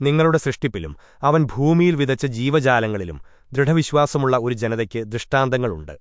നിങ്ങളുടെ സൃഷ്ടിപ്പിലും അവൻ ഭൂമിയിൽ വിതച്ച ജീവജാലങ്ങളിലും ദൃഢവിശ്വാസമുള്ള ഒരു ജനതയ്ക്ക് ദൃഷ്ടാന്തങ്ങളുണ്ട്.